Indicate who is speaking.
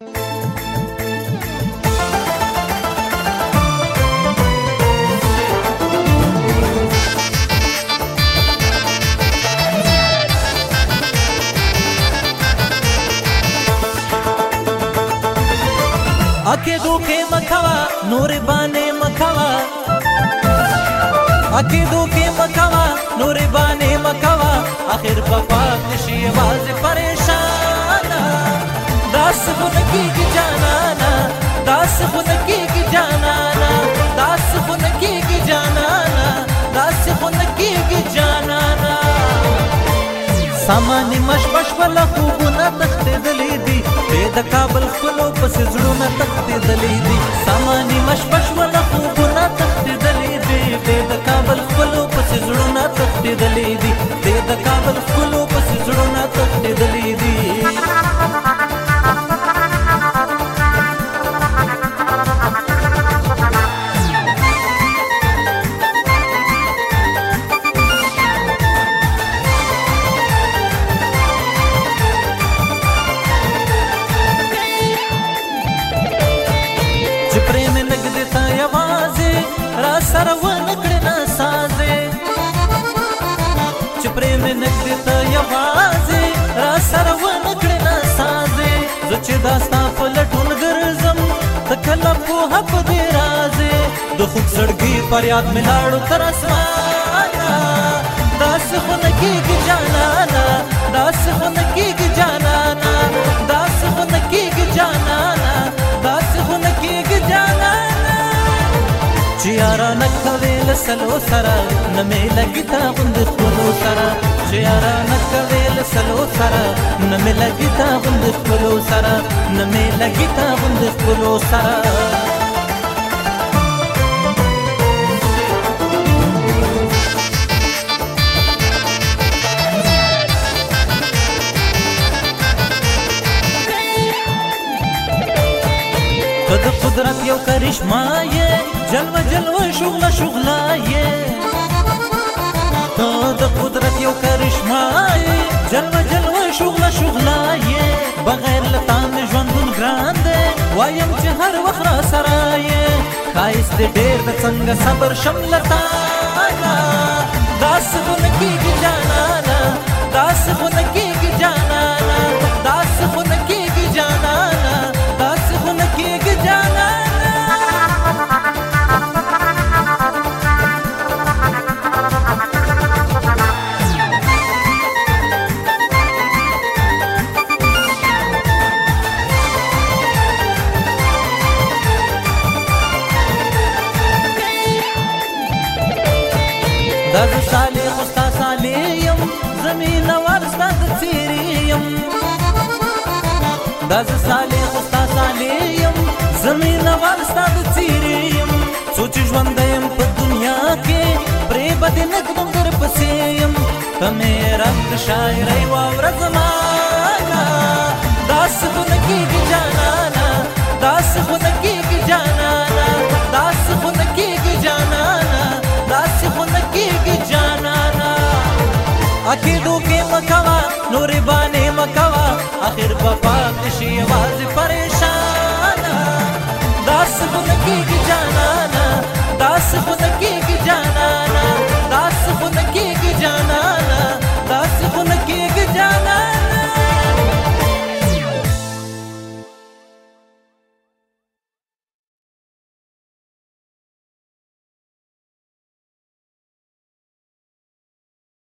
Speaker 1: आखे दुखे मखावा नूर बाने मखवा आखे दुखे मखवा नूर बाने मखवा आखिर पपा खुशी आवाज परेश داس خونه کېږي جانانا داس خونه کېږي جانانا داس خونه کېږي جانانا داس خونه کېږي جانانا سامانې مش بشپله خوبونه تښتېدلې دي بې د کابل خپلو پسې زړونه تښتېدلې دي سامانې مش بشپله خوبونه تښتېدلې دي بې د کابل خپلو پسې زړونه تښتېدلې دي بې د کابل خپلو پسې زړونه تښتېدلې سره ونه کړې ناسازې چې پرې مې نکړې ته یوازې را سره ونه کړې ناسازې زه چې دا ستا په لټون ګرځم ته کله پوهه په دې راځې د خوږ زړګي فریاد مې لاړو تر اسمانه داسې خو نه کېږي جانانه سلو سره نه مې لګي تا غوند خپلو سره چې را نه کوي له سلو سره نه مې لګي تا غوند خپلو سره نه مې لګي تا غوند خپلو سره قدرت یو کرشمه یې جلوه جلوه شغله شغله یې ته د قدرت یو کرشمه یې جلوه جلوه شغله شغله یې بغیر له تا مې ژوندون ګران دی وایم چې هر وخت را سره یې ښایست دې ډېر د څنګه صبر شم له تا نه داسې خو نه کېږي جانانه داسې خو نه کېږي دا زه صالح خو ستا صالح یم زه مینهوال ستا د څېرې یم دا زه صالح خو ستا صالح یم زه مینهوال ستا د څېرې یم څو چې ژوند یم په دنیا کې پرې به دې نه کوم درپسې یم ته مې رب د شاعرۍ واوره زما داسې خو نه کېږي جانانه اکی دوکی مکوا نور بانی مکوا اخر بفاق شی واز پریش